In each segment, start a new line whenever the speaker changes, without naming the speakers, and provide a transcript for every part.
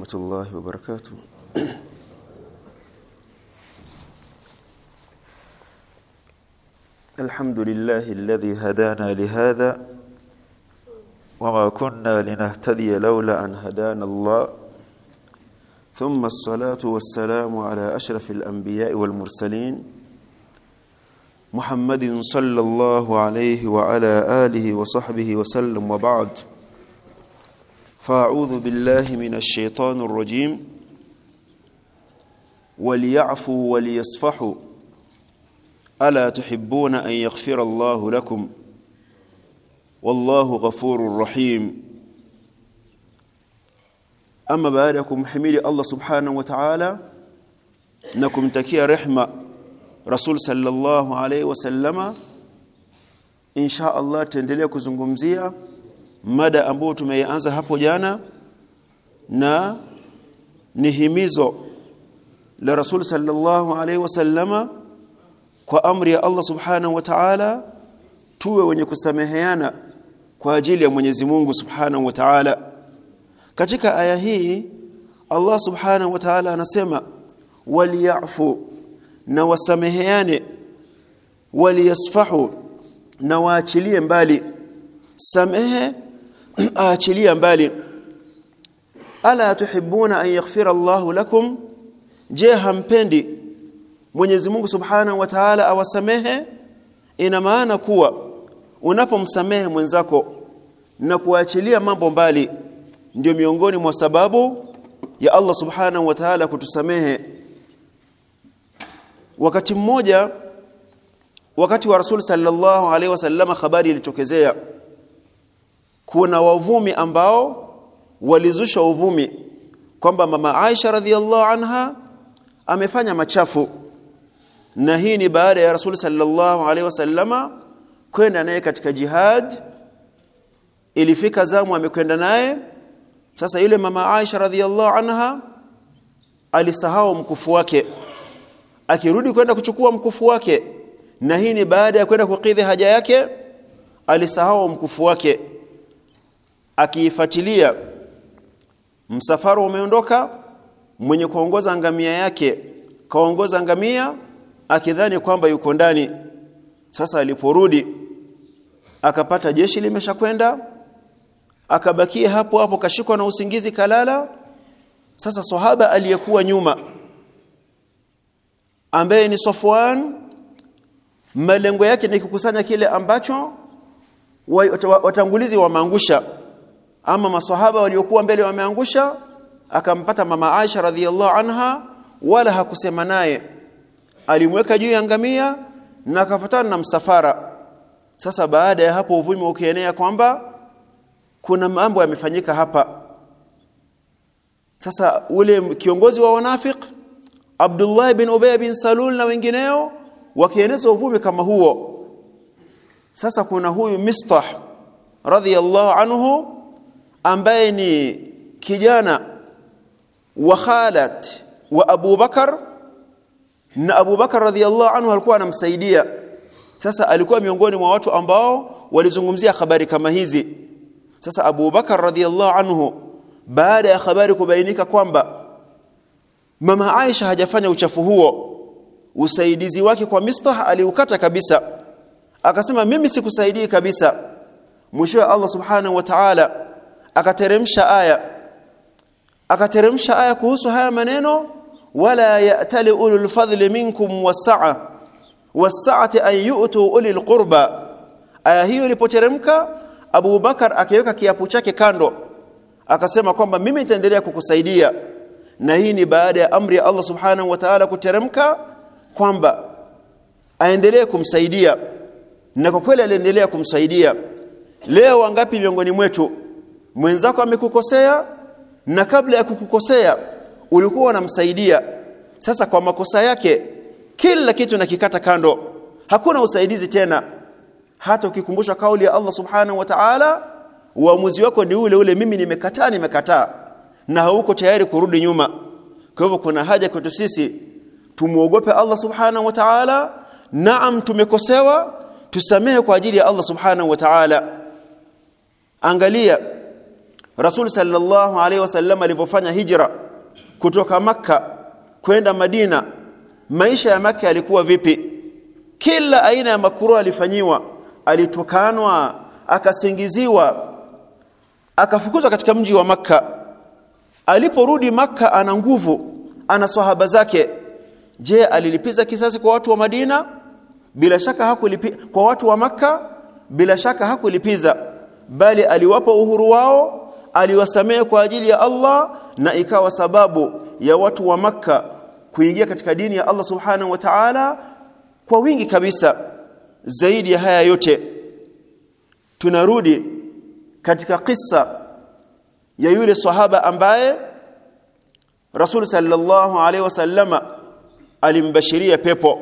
ورحمة الله وبركاته. الحمد لله الذي هدانا لهذا وما كنا لنهتدي لولا أن هدانا الله. ثم الصلاة والسلام على أشرف الأنبياء والمرسلين محمد صلى الله عليه وعلى آله وصحبه وسلم. وبعد فأعوذ بالله من الشيطان الرجيم. وليعفوا وليصفحوا. ألا تحبون أن يغفر الله لكم؟ والله غفور رحيم. أما بعدكم حميد الله سبحانه وتعالى نكم تكيا رحمة رسول صلى الله عليه وسلم. إن شاء الله تندلea kuzungumzia mada ambayo tumeianza hapo jana na ni himizo la Rasul sallallahu alaihi wasallama kwa amri ya Allah subhanahu wa ta'ala tuwe wenye kusameheana kwa ajili ya Mwenyezi Mungu subhanahu wa ta'ala. Katika aya hii Allah subhanahu wa ta'ala anasema waliyafu na wasameheane waliyasfahu na waachilie mbali. Samehe aachilia mbali. Ala tuhibuna an yaghfira Allahu lakum? Je hampendi Mwenyezi Mungu Subhanahu wa Ta'ala awasamehe? Ina maana kuwa unapomsamehe mwenzako na kuachilia mambo mbali ndio miongoni mwa sababu ya Allah Subhanahu wa Ta'ala kutusamehe. Wakati mmoja wakati wa Rasul sallallahu alaihi wasallam habari ilitokezea kuna wavumi ambao walizusha uvumi kwamba mama Aisha radhiallahu anha amefanya machafu. Na hii ni baada ya Rasul sallallahu alaihi wasallama kwenda naye katika jihad. Ilifika zamu amekwenda naye. Sasa yule mama Aisha radhiallahu anha alisahau mkufu wake. Akirudi kwenda kuchukua mkufu wake. Na hii ni baada ya kwenda kukidhi haja yake alisahau mkufu wake akiifuatilia msafara umeondoka mwenye kuongoza ngamia yake kaongoza ngamia akidhani kwamba yuko ndani. Sasa aliporudi akapata jeshi limeshakwenda akabakia hapo hapo kashikwa na usingizi kalala. Sasa sahaba aliyekuwa nyuma ambaye ni Safwan malengo yake ni kukusanya kile ambacho watangulizi wameangusha ama maswahaba waliokuwa mbele wameangusha akampata mama Aisha radhiallahu anha wala hakusema naye. Alimweka juu ya ngamia na akafuatana na msafara. Sasa baada ya hapo uvumi ukienea kwamba kuna mambo yamefanyika hapa. Sasa ule kiongozi wa wanafiq Abdullah bin Ubay bin Salul na wengineo wakieneza uvumi kama huo. Sasa kuna huyu Mistah radhiyallahu anhu ambaye ni kijana wa Khalid wa Abu Bakar na Abu Bakar radhiyallahu anhu alikuwa anamsaidia. Sasa alikuwa miongoni mwa watu ambao walizungumzia habari kama hizi. Sasa Abu Bakar radhiyallahu anhu baada ya habari kubainika kwamba mama Aisha hajafanya uchafu huo usaidizi wake kwa Mistah aliukata kabisa. Akasema mimi sikusaidii kabisa. Mwisho Allah subhanahu wa ta'ala akateremsha aya. Akateremsha aya kuhusu haya maneno wala ya'tali ulul fadli minkum wasa'a wasa'ati an yu'tu ulil qurba. Aya hiyo ilipoteremka Abu Bakar akiweka kiapo chake kando akasema kwamba mimi nitaendelea kukusaidia. Na hii ni baada ya amri ya Allah subhanahu wa ta'ala kuteremka kwamba aendelee kumsaidia. Na kwa kweli aliendelea kumsaidia. Leo wangapi miongoni mwetu mwenzako amekukosea na kabla ya kukukosea ulikuwa unamsaidia. Sasa kwa makosa yake kila kitu nakikata kando. Hakuna usaidizi tena. Hata ukikumbusha kauli ya Allah subhanahu wa ta'ala uamuzi wako ni ule ule mimi nimekataa nimekataa. Na hauko tayari kurudi nyuma. Kwa hivyo kuna haja kwetu sisi tumuogope Allah subhanahu wa ta'ala. Naam tumekosewa. Tusamehe kwa ajili ya Allah subhanahu wa ta'ala. Angalia Rasul sallallahu alaihi wasallam alipofanya hijra kutoka maka kwenda Madina maisha ya maka yalikuwa vipi? Kila aina ya makuru alifanyiwa alitukanwa akasingiziwa akafukuzwa katika mji wa maka aliporudi maka ana nguvu ana sahaba zake. Je alilipiza kisasi kwa watu wa Madina? Bila shaka hakulipi kwa watu wa maka bila shaka hakulipiza bali aliwapa uhuru wao aliwasamehe kwa ajili ya Allah na ikawa sababu ya watu wa Makka kuingia katika dini ya Allah Subhanahu wa Ta'ala kwa wingi kabisa zaidi ya haya yote. Tunarudi katika kisa ya yule sahaba ambaye Rasul sallallahu alaihi wasallama alimbashiria pepo.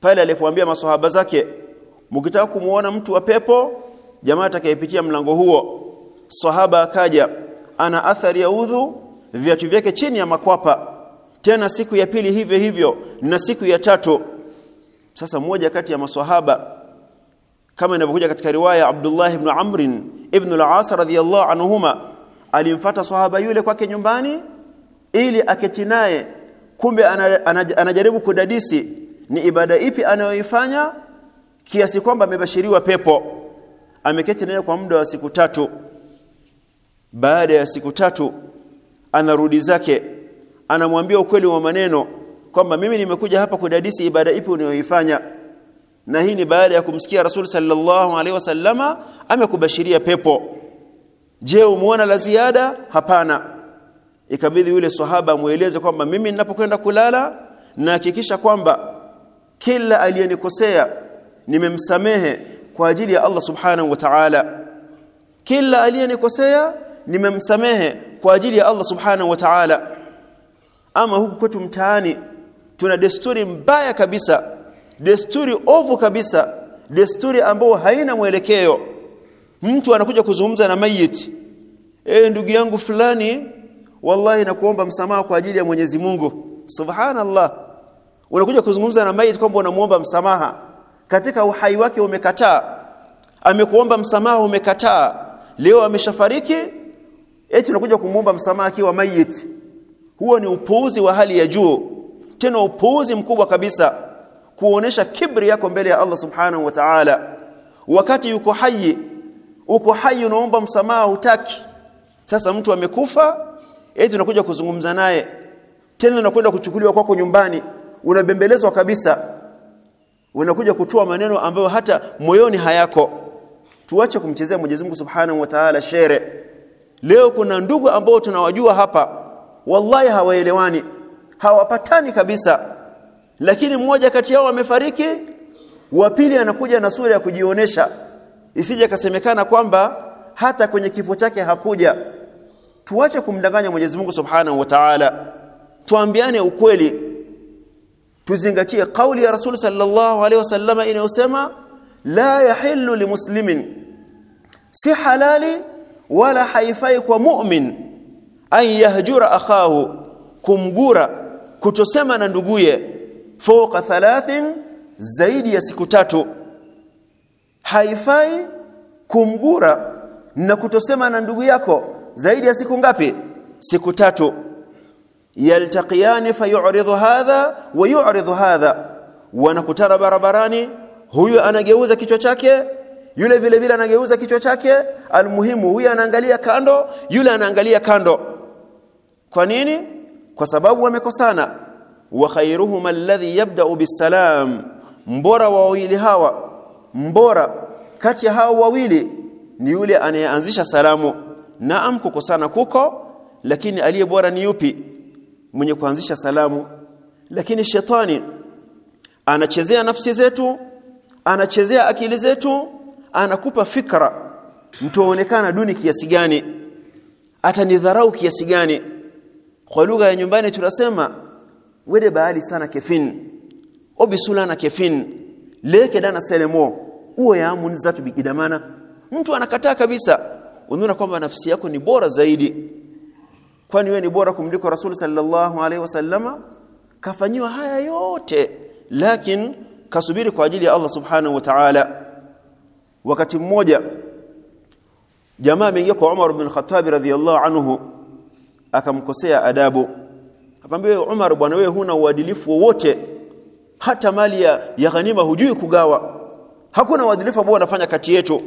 Pale alipoambia maswahaba zake mkitaka kumuona mtu wa pepo jamaa atakayepitia mlango huo sahaba akaja ana athari ya udhu? Viatu vyake chini ya makwapa. Tena siku ya pili hivyo hivyo na siku ya tatu. Sasa mmoja kati ya maswahaba kama inavyokuja katika riwaya Abdullah ibn Amr ibn al-As radhiyallahu anhuma alimfuata sahaba yule kwake nyumbani ili aketi naye. Kumbe anajaribu kudadisi ni ibada ipi anayoifanya kiasi kwamba amebashiriwa pepo. Ameketi naye kwa muda wa siku tatu baada ya siku tatu anarudi zake. Anamwambia ukweli wa maneno kwamba mimi nimekuja hapa kudadisi ibada ipi unayoifanya. Na hii ni baada ya kumsikia Rasul sallallahu alaihi wasallama amekubashiria pepo. Je umuona la ziada? Hapana. Ikabidhi yule sahaba mueleze kwamba mimi ninapokwenda kulala nahakikisha kwamba kila aliyenikosea nimemsamehe kwa ajili ya Allah subhanahu wa ta'ala. Kila aliyenikosea nimemsamehe kwa ajili ya Allah subhanahu wa ta'ala. Ama huku kwetu mtaani tuna desturi mbaya kabisa desturi ovu kabisa desturi ambayo haina mwelekeo. Mtu anakuja kuzungumza na mayiti eh ndugu yangu fulani wallahi nakuomba msamaha kwa ajili ya Mwenyezi Mungu. Subhanallah. Unakuja kuzungumza na mayiti kwamba unamuomba msamaha. Katika uhai wake umekataa. Amekuomba msamaha umekataa. Leo ameshafariki eti unakuja kumuomba msamaha akiwa mayit huo ni upuuzi wa hali ya juu. Tena upuuzi mkubwa kabisa kuonesha kibri yako mbele ya Allah subhanahu wa ta'ala. Wakati yuko hai uko hai unaomba msamaha hutaki. Sasa mtu amekufa eti unakuja kuzungumza naye. Tena unakwenda kuchukuliwa kwako nyumbani unabembelezwa kabisa. Unakuja kutoa maneno ambayo hata moyoni hayako. Tuache kumchezea Mwenyezi Mungu Subhanahu wa Ta'ala shere leo kuna ndugu ambao tunawajua hapa. Wallahi hawaelewani. Hawapatani kabisa. Lakini mmoja kati yao amefariki. Wa pili anakuja na sura ya kujionesha. Isije kasemekana kwamba hata kwenye kifo chake hakuja. Tuache kumdanganya Mwenyezi Mungu Subhanahu wa Ta'ala. Tuambiane ukweli. Tuzingatie kauli ya Rasul sallallahu alaihi wasallama inayosema la yahillu limuslimin. Si halali wala haifai kwa mu'min an yahjura akhahu kumgura kutosema na nduguye fawqa thalathin zaidi ya siku tatu. Haifai kumgura na kutosema na ndugu yako zaidi ya siku ngapi? Siku tatu. Yaltaqiyani fayu'ridu hadha wa yu'ridu hadha. Wanakutana barabarani huyu anageuza kichwa chake yule vile vile anageuza kichwa chake almuhimu huyu anaangalia kando yule anaangalia kando. Kwa nini? Kwa sababu wamekosana. Wa khairuhum alladhi yabda'u bisalam mbora wa wawili hawa. Mbora. Kati ya hao wawili ni yule anayeanzisha salamu. Naam kukosana kuko lakini aliye bora ni yupi? Mwenye kuanzisha salamu. Lakini shetani anachezea nafsi zetu anachezea akili zetu anakupa fikra mtuonekana duni kiasi gani atanidharau kiasi gani. Kwa lugha ya nyumbani tunasema wede baali sana kefin obisulana kefin leke dana selemo uwe ya amun zatu bigidamana mtu anakataa kabisa. Unaona kwamba nafsi yako ni bora zaidi. Kwani wewe ni bora kumliko rasul sallallahu alaihi wasallama kafanyiwa haya yote lakini kasubiri kwa ajili ya Allah subhanahu wa ta'ala wakati mmoja jamaa ameingia kwa Umar ibn al-Khattab radhiyallahu anhu akamkosea adabu. Akamwambia Umar bwana wewe huna uadilifu wowote. Hata mali ya, ya ghanima hujui kugawa. Hakuna uadilifu ambao wanafanya kati yetu.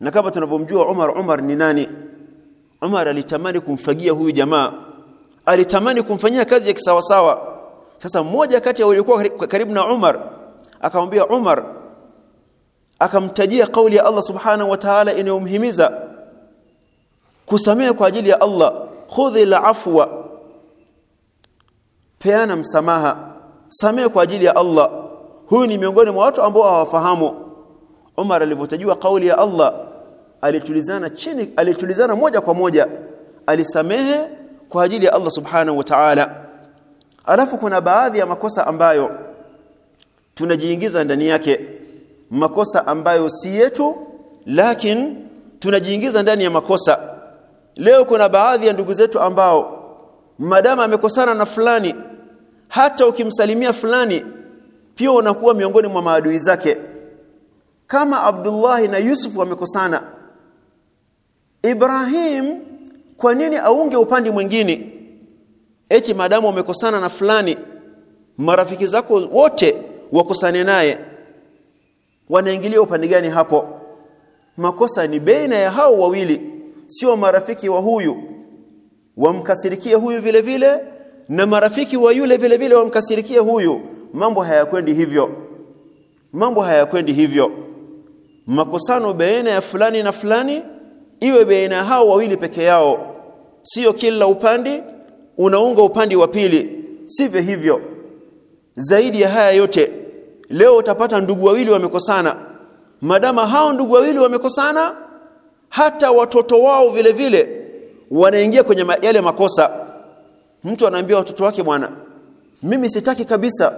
Na kama tunavyomjua Umar Umar ni nani? Umar alitamani kumfagia huyu jamaa. Alitamani kumfanyia kazi ya kisawasawa. Sasa mmoja kati ya waliokuwa karibu na Umar akamwambia Umar akamtajia kauli ya Allah subhanahu wa ta'ala inayomhimiza kusamehe kwa ajili ya Allah khudhi al-afwa peana msamaha samehe kwa ajili ya Allah. Huyu ni miongoni mwa watu ambao hawafahamu. Umar alipotajua kauli ya Allah alitulizana chini alitulizana moja kwa moja alisamehe kwa ajili ya Allah subhanahu wa ta'ala. Alafu kuna baadhi ya makosa ambayo tunajiingiza ndani yake makosa ambayo si yetu lakini tunajiingiza ndani ya makosa. Leo kuna baadhi ya ndugu zetu ambao madama amekosana na fulani hata ukimsalimia fulani pia unakuwa miongoni mwa maadui zake. Kama Abdullah na Yusuf wamekosana Ibrahim kwa nini aunge upande mwingine? Eti madamu wamekosana na fulani marafiki zako wote wakosane naye wanaingilia upande gani hapo? Makosa ni baina ya hao wawili sio marafiki wa huyu. Wamkasirikie huyu vile vile na marafiki wa yule vile vile wamkasirikie huyu. Mambo hayakwendi hivyo. Mambo hayakwendi hivyo. Makosano baina ya fulani na fulani iwe baina hao wawili peke yao. Sio kila upande unaunga upande wa pili. Sivyo hivyo. Zaidi ya haya yote leo utapata ndugu wawili wamekosana. Madama hao ndugu wawili wamekosana hata watoto wao vile vile wanaingia kwenye yale makosa. Mtu anaambia watoto wake bwana mimi sitaki kabisa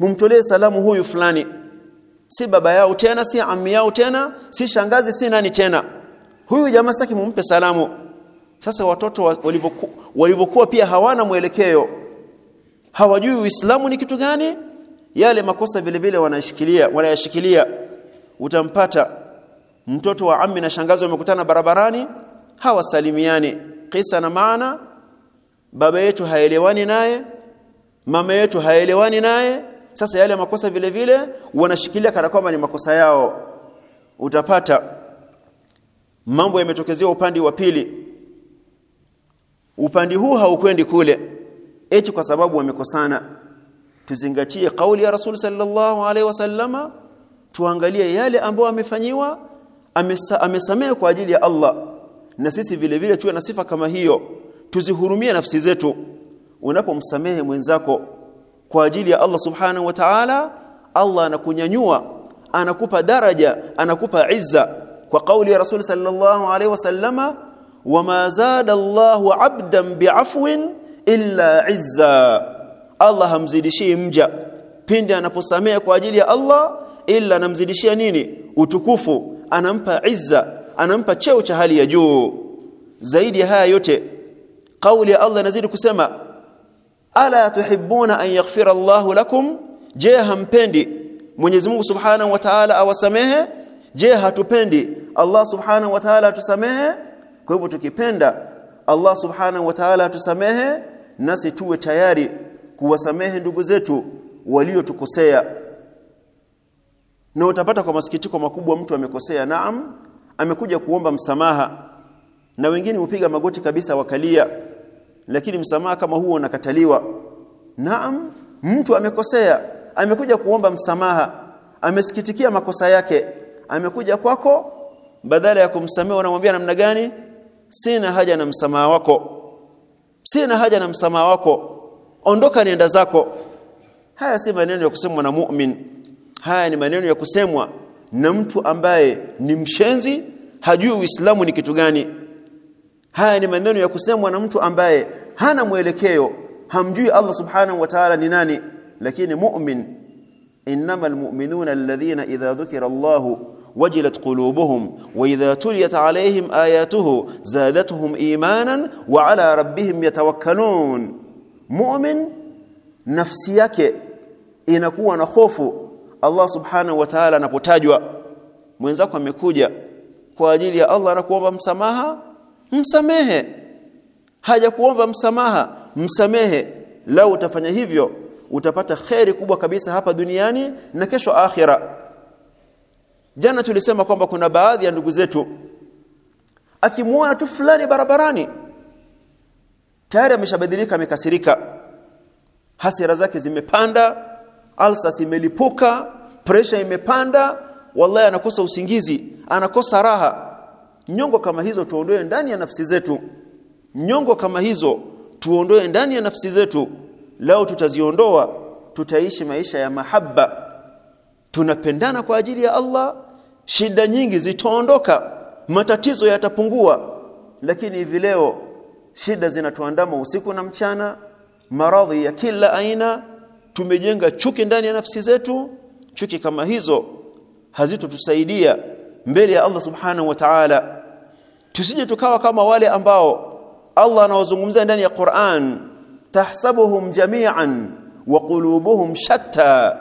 mumtolee salamu huyu fulani. Si baba yao tena si ammi yao tena si shangazi si nani tena. Huyu jamaa sitaki mumpe salamu. Sasa watoto walivyokuwa pia hawana mwelekeo. Hawajui uislamu ni kitu gani yale makosa vile vile wanashikilia wanayashikilia. Utampata mtoto wa ammi na shangazi wamekutana barabarani hawasalimiani. Kisa na maana baba yetu haelewani naye mama yetu haelewani naye. Sasa yale makosa vile vile wanashikilia kana kwamba ni makosa yao. Utapata mambo yametokezea upande wa pili. Upande huu haukwendi kule eti kwa sababu wamekosana tuzingatie kauli ya Rasul sallallahu alaihi wasallama. Tuangalie yale ambayo amefanyiwa amesamehe kwa ajili ya Allah. Na sisi vile vile tuwe na sifa kama hiyo. Tuzihurumie nafsi zetu. Unapomsamehe mwenzako kwa ajili ya Allah subhanahu wa ta'ala Allah anakunyanyua anakupa daraja anakupa izza. Kwa kauli ya Rasul sallallahu alaihi wasallama wama zada Allahu 'abdan bi'afwin illa izza Allah hamzidishii mja. Pindi anaposamea kwa ajili ya Allah ila anamzidishia nini? Utukufu. Anampa izza. Anampa cheo cha hali ya juu. Zaidi ya haya yote kauli ya Allah inazidi kusema ala tuhibbuna an yaghfira Allahu lakum? Je hampendi? Mwenyezi Mungu Subhanahu wa Ta'ala awasamehe? Je hatupendi? Allah Subhanahu wa Ta'ala atusamehe? Kwa hivyo tukipenda Allah Subhanahu wa Ta'ala atusamehe nasi tuwe tayari kuwasamehe ndugu zetu waliotukosea. Na utapata kwa masikitiko makubwa mtu amekosea. Naam amekuja kuomba msamaha. Na wengine hupiga magoti kabisa wakalia. Lakini msamaha kama huo unakataliwa. Naam mtu amekosea. Amekuja kuomba msamaha. Amesikitikia makosa yake. Amekuja kwako. Badala ya kumsamehe unamwambia namna gani? Sina haja na msamaha wako. Sina haja na msamaha wako ondoka nenda zako. Haya si maneno ya kusemwa na mu'min. Haya ni maneno ya kusemwa na mtu ambaye ni mshenzi hajui uislamu ni kitu gani. Haya ni maneno ya kusemwa na mtu ambaye hana mwelekeo hamjui Allah subhanahu wa ta'ala ni nani. Lakini mu'min innamal mu'minuna alladhina idha dhukira Allahu wajilat qulubuhum wa idha tuliyat alayhim ayatuhu zadatuhum imanan wa ala rabbihim yatawakkalun mu'min nafsi yake inakuwa na hofu Allah subhanahu wa ta'ala anapotajwa. Mwenzako amekuja kwa ajili ya Allah anakuomba msamaha msamehe. Haja kuomba msamaha msamehe. Lau utafanya hivyo utapata kheri kubwa kabisa hapa duniani na kesho akhira. Jana tulisema kwamba kuna baadhi ya ndugu zetu akimuona tu fulani barabarani tayari ameshabadilika amekasirika. Hasira zake zimepanda alsas imelipuka pressure imepanda. Wallahi anakosa usingizi anakosa raha. Nyongo kama hizo tuondoe ndani ya nafsi zetu. Nyongo kama hizo tuondoe ndani ya nafsi zetu. Lao tutaziondoa tutaishi maisha ya mahaba tunapendana kwa ajili ya Allah shida nyingi zitaondoka matatizo yatapungua. Lakini hivi leo shida zinatuandama usiku na mchana maradhi ya kila aina. Tumejenga chuki ndani ya nafsi zetu. Chuki kama hizo hazitotusaidia mbele ya Allah subhanahu wa ta'ala. Tusije tukawa kama wale ambao Allah anawazungumzia ndani ya Qur'an tahsabuhum jami'an wa qulubuhum shatta.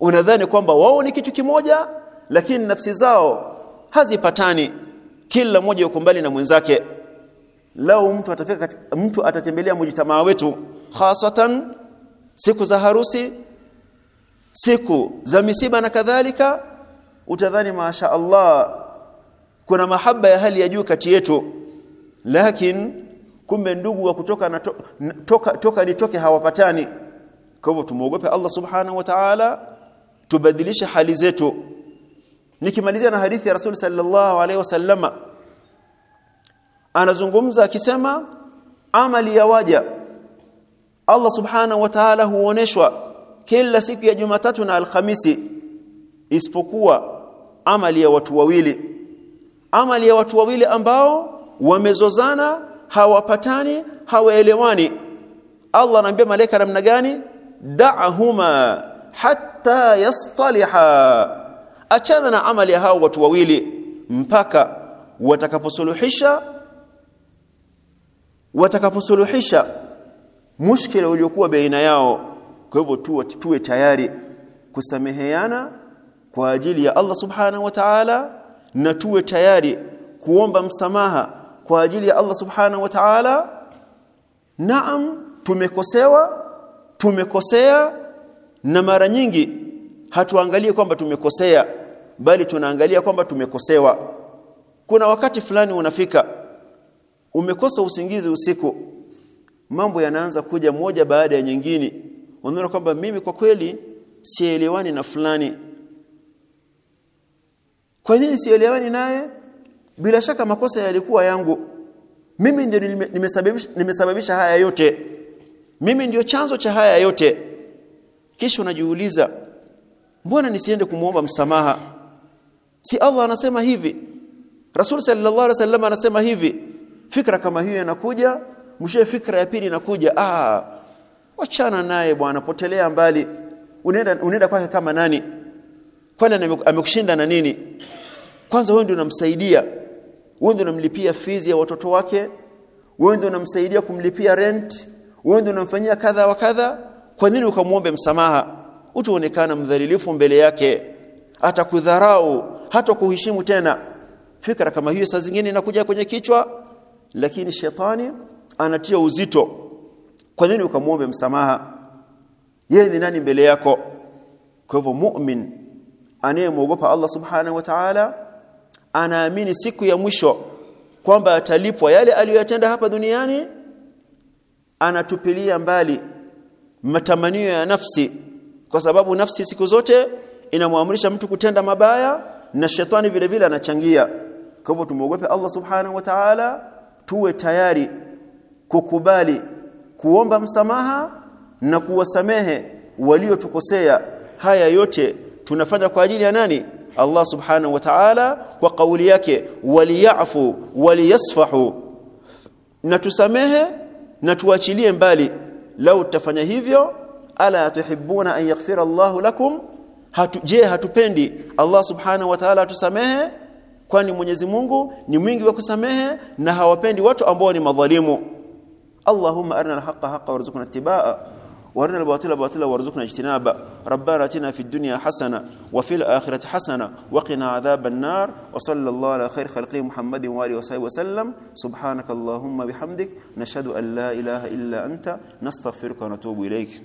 Unadhani kwamba wao ni kitu kimoja lakini nafsi zao hazipatani. Kila mmoja yuko mbali na mwenzake lao mtu atafika mtu atatembelea mujitamaa wetu hasatan siku za harusi siku za misiba na kadhalika utadhani masha Allah kuna mahaba ya hali ya juu kati yetu. Lakini kumbe ndugu wa kutoka na to, toka, toka nitoke hawapatani. Kwa hivyo tumuogope Allah subhanahu wa ta'ala tubadilishe hali zetu. Nikimalizia na hadithi ya Rasul sallallahu alaihi wasallama anazungumza akisema amali ya waja. Allah subhanahu wa ta'ala huoneshwa kila siku ya Jumatatu na Alhamisi isipokuwa amali ya watu wawili. Amali ya watu wawili ambao wamezozana hawapatani hawaelewani. Allah anaambia malaika namna gani? Da'huma hatta yastaliha. Achana na amali ya hao watu wawili mpaka watakaposuluhisha watakaposuluhisha mushkila uliokuwa baina yao. Kwa hivyo tu tuwe tayari kusameheana kwa ajili ya Allah subhanahu wa ta'ala na tuwe tayari kuomba msamaha kwa ajili ya Allah subhanahu wa ta'ala. Naam tumekosewa tumekosea na mara nyingi hatuangalie kwamba tumekosea bali tunaangalia kwamba tumekosewa. Kuna wakati fulani unafika umekosa usingizi usiku. Mambo yanaanza kuja moja baada ya nyingine. Unaona kwamba mimi kwa kweli sielewani na fulani. Kwa nini sielewani naye? Bila shaka makosa yalikuwa yangu. Mimi ndio nimesababisha nimesababisha haya yote. Mimi ndio chanzo cha haya yote. Kisha unajiuliza mbona nisiende kumuomba msamaha? Si Allah anasema hivi? Rasul sallallahu alaihi wasallam anasema hivi fikra kama hiyo inakuja mshe fikra ya pili inakuja ah wachana naye bwana potelea mbali. Unaenda unaenda kwake kama nani? Kwani amekushinda na nini? Kwanza wewe ndio unamsaidia. Wewe ndio unamlipia fees ya watoto wake. Wewe ndio unamsaidia kumlipia rent. Wewe ndio unamfanyia kadha wa kadha. Kwa nini ukamwombe msamaha? Utaonekana mdhalilifu mbele yake. Atakudharau hata kuheshimu tena. Fikra kama hiyo saa zingine inakuja kwenye kichwa lakini shetani anatia uzito. Kwa nini ukamwombe msamaha? Yeye ni nani mbele yako? Kwa hivyo mu'min anayemwogopa Allah subhanahu wa ta'ala anaamini siku ya mwisho kwamba atalipwa yale aliyotenda hapa duniani anatupilia mbali matamanio ya nafsi. Kwa sababu nafsi siku zote inamwamrisha mtu kutenda mabaya na shetani vile vile anachangia. Kwa hivyo tumuogope Allah subhanahu wa ta'ala tuwe tayari kukubali kuomba msamaha na kuwasamehe waliotukosea. Haya yote tunafanya kwa ajili ya nani? Allah subhanahu wa ta'ala kwa kauli yake waliyafu waliyasfahu. Na tusamehe na tuachilie mbali. Lau tutafanya hivyo ala tuhibbuna an yaghfira Allahu lakum? Hatu, je hatupendi? Allah subhanahu wa ta'ala tusamehe kwani Mwenyezi Mungu ni mwingi wa kusamehe na hawapendi watu ambao ni madhalimu. Allahumma arina al-haqqa haqqan warzuqna وارنا الباطل باطلا وارزقنا اجتنابه ربنا اتنا في الدنيا حسنه وفي الاخره حسنه وقنا عذاب النار وصلى الله على خير خلقه محمد واله وصحبه وسلم سبحانك اللهم بحمدك نشهد ان لا اله الا انت نستغفرك ونتوب اليك